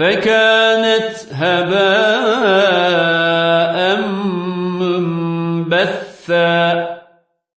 فكانت هباء منبثا.